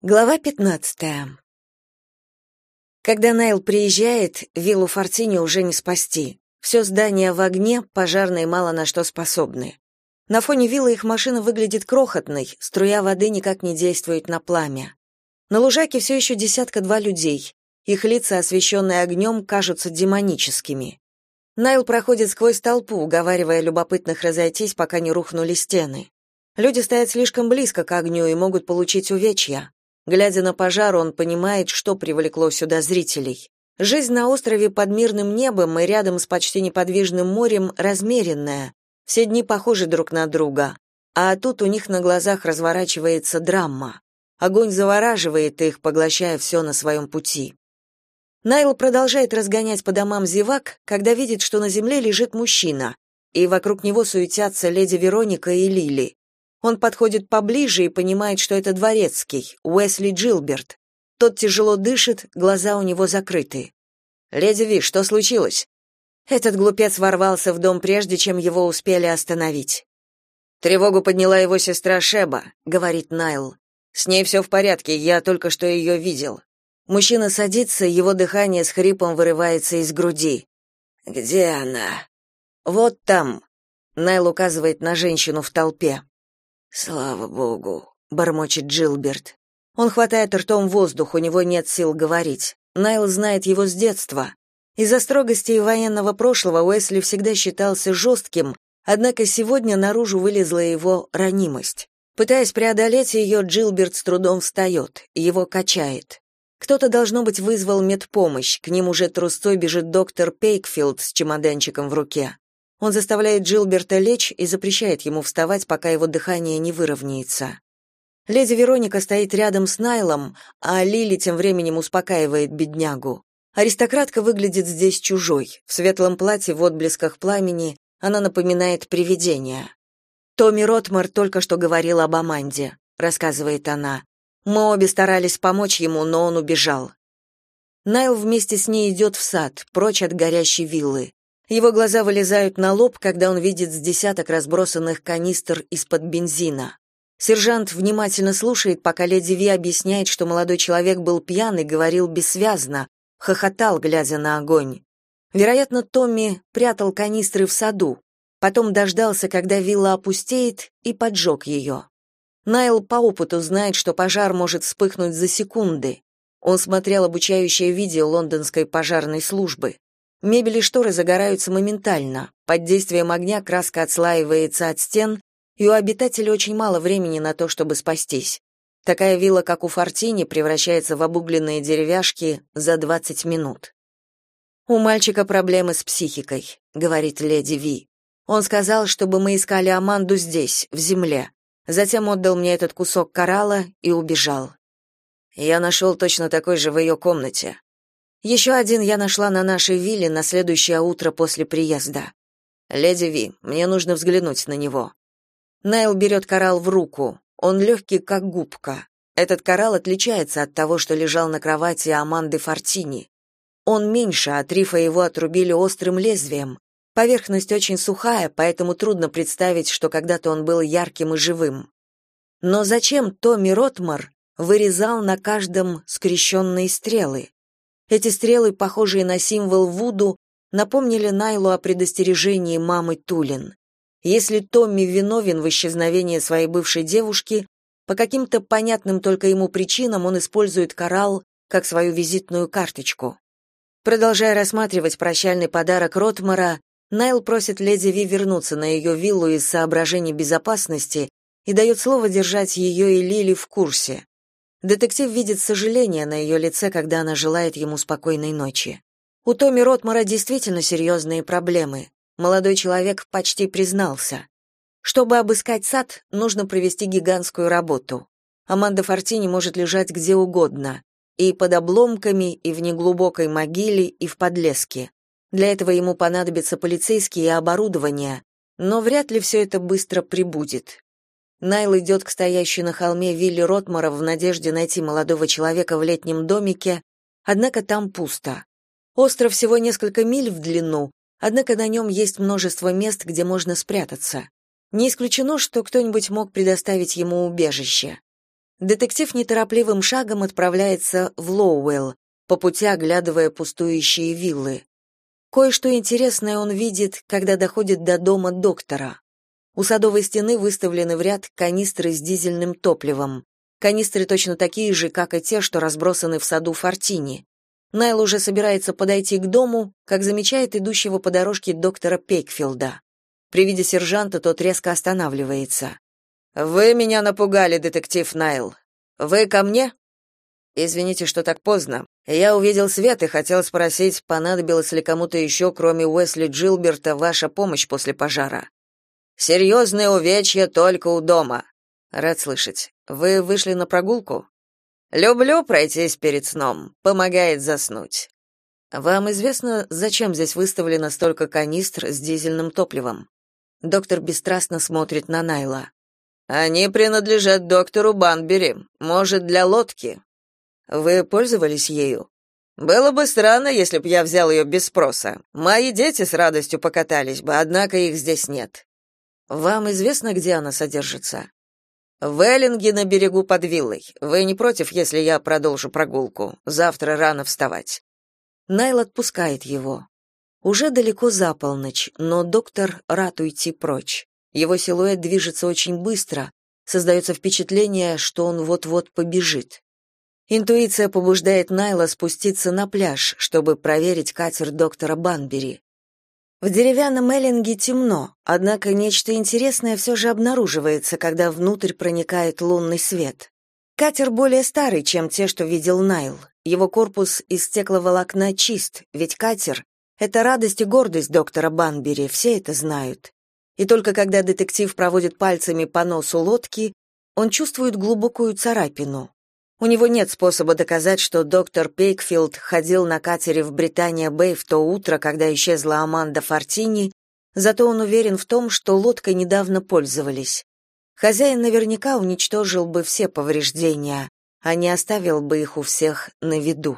Глава 15. Когда Найл приезжает, виллу Фортини уже не спасти. Все здание в огне, пожарные мало на что способны. На фоне виллы их машина выглядит крохотной, струя воды никак не действует на пламя. На лужайке все еще десятка-два людей. Их лица, освещенные огнем, кажутся демоническими. Найл проходит сквозь толпу, уговаривая любопытных разойтись, пока не рухнули стены. Люди стоят слишком близко к огню и могут получить увечья. Глядя на пожар, он понимает, что привлекло сюда зрителей. Жизнь на острове под мирным небом и рядом с почти неподвижным морем размеренная. Все дни похожи друг на друга. А тут у них на глазах разворачивается драма. Огонь завораживает их, поглощая все на своем пути. Найл продолжает разгонять по домам зевак, когда видит, что на земле лежит мужчина, и вокруг него суетятся леди Вероника и Лили. Он подходит поближе и понимает, что это дворецкий, Уэсли Джилберт. Тот тяжело дышит, глаза у него закрыты. «Леди Ви, что случилось?» Этот глупец ворвался в дом прежде, чем его успели остановить. «Тревогу подняла его сестра Шеба», — говорит Найл. «С ней все в порядке, я только что ее видел». Мужчина садится, его дыхание с хрипом вырывается из груди. «Где она?» «Вот там», — Найл указывает на женщину в толпе. Слава богу, бормочет Джилберт. Он хватает ртом воздух, у него нет сил говорить. Найл знает его с детства. Из-за строгости военного прошлого Уэсли всегда считался жестким, однако сегодня наружу вылезла его ранимость. Пытаясь преодолеть ее, Джилберт с трудом встает, его качает. Кто-то, должно быть, вызвал медпомощь, к ним уже трусцой бежит доктор Пейкфилд с чемоданчиком в руке. Он заставляет Джилберта лечь и запрещает ему вставать, пока его дыхание не выровняется. Леди Вероника стоит рядом с Найлом, а Лили тем временем успокаивает беднягу. Аристократка выглядит здесь чужой. В светлом платье в отблесках пламени она напоминает привидение. Томми Ротмар только что говорил об Аманде, рассказывает она. Мы обе старались помочь ему, но он убежал. Найл вместе с ней идет в сад, прочь от горящей виллы. Его глаза вылезают на лоб, когда он видит с десяток разбросанных канистр из-под бензина. Сержант внимательно слушает, пока леди Ви объясняет, что молодой человек был пьян и говорил бессвязно, хохотал, глядя на огонь. Вероятно, Томми прятал канистры в саду, потом дождался, когда вилла опустеет, и поджег ее. Найл по опыту знает, что пожар может вспыхнуть за секунды. Он смотрел обучающее видео лондонской пожарной службы. Мебель и шторы загораются моментально. Под действием огня краска отслаивается от стен, и у обитателей очень мало времени на то, чтобы спастись. Такая вилла, как у Фортини, превращается в обугленные деревяшки за 20 минут. «У мальчика проблемы с психикой», — говорит леди Ви. «Он сказал, чтобы мы искали Аманду здесь, в земле. Затем отдал мне этот кусок коралла и убежал. Я нашел точно такой же в ее комнате. Еще один я нашла на нашей вилле на следующее утро после приезда. Леди Ви, мне нужно взглянуть на него. Найл берет коралл в руку. Он легкий, как губка. Этот коралл отличается от того, что лежал на кровати Аманды Фортини. Он меньше, а Трифа его отрубили острым лезвием. Поверхность очень сухая, поэтому трудно представить, что когда-то он был ярким и живым. Но зачем Томми Ротмар вырезал на каждом скрещенные стрелы? Эти стрелы, похожие на символ Вуду, напомнили Найлу о предостережении мамы Тулин. Если Томми виновен в исчезновении своей бывшей девушки, по каким-то понятным только ему причинам он использует коралл как свою визитную карточку. Продолжая рассматривать прощальный подарок Ротмара, Найл просит леди Ви вернуться на ее виллу из соображений безопасности и дает слово держать ее и Лили в курсе. Детектив видит сожаление на ее лице, когда она желает ему спокойной ночи. У Томи Ротмара действительно серьезные проблемы. Молодой человек почти признался. Чтобы обыскать сад, нужно провести гигантскую работу. Аманда Фортини может лежать где угодно, и под обломками, и в неглубокой могиле, и в подлеске. Для этого ему понадобятся полицейские и оборудование, но вряд ли все это быстро прибудет. Найл идет к стоящей на холме вилле Ротмара в надежде найти молодого человека в летнем домике, однако там пусто. Остров всего несколько миль в длину, однако на нем есть множество мест, где можно спрятаться. Не исключено, что кто-нибудь мог предоставить ему убежище. Детектив неторопливым шагом отправляется в Лоуэлл, по пути оглядывая пустующие виллы. Кое-что интересное он видит, когда доходит до дома доктора. У садовой стены выставлены в ряд канистры с дизельным топливом. Канистры точно такие же, как и те, что разбросаны в саду Фортини. Найл уже собирается подойти к дому, как замечает идущего по дорожке доктора Пейкфилда. При виде сержанта тот резко останавливается. «Вы меня напугали, детектив Найл. Вы ко мне?» «Извините, что так поздно. Я увидел свет и хотел спросить, понадобилась ли кому-то еще, кроме Уэсли Джилберта, ваша помощь после пожара. Серьезные увечья только у дома. Рад слышать. Вы вышли на прогулку? Люблю пройтись перед сном, помогает заснуть. Вам известно, зачем здесь выставлено столько канистр с дизельным топливом? Доктор бесстрастно смотрит на Найла. Они принадлежат доктору Банбери. Может, для лодки. Вы пользовались ею? Было бы странно, если б я взял ее без спроса. Мои дети с радостью покатались бы, однако их здесь нет. Вам известно, где она содержится? В Эллинге на берегу под виллой. Вы не против, если я продолжу прогулку? Завтра рано вставать. Найл отпускает его. Уже далеко за полночь, но доктор рад уйти прочь. Его силуэт движется очень быстро, создается впечатление, что он вот-вот побежит. Интуиция побуждает Найла спуститься на пляж, чтобы проверить катер доктора Банбери. В деревянном эллинге темно, однако нечто интересное все же обнаруживается, когда внутрь проникает лунный свет. Катер более старый, чем те, что видел Найл. Его корпус из стекловолокна чист, ведь катер — это радость и гордость доктора Банбери, все это знают. И только когда детектив проводит пальцами по носу лодки, он чувствует глубокую царапину. У него нет способа доказать, что доктор Пейкфилд ходил на катере в Британия-Бэй в то утро, когда исчезла Аманда Фортини, зато он уверен в том, что лодкой недавно пользовались. Хозяин наверняка уничтожил бы все повреждения, а не оставил бы их у всех на виду.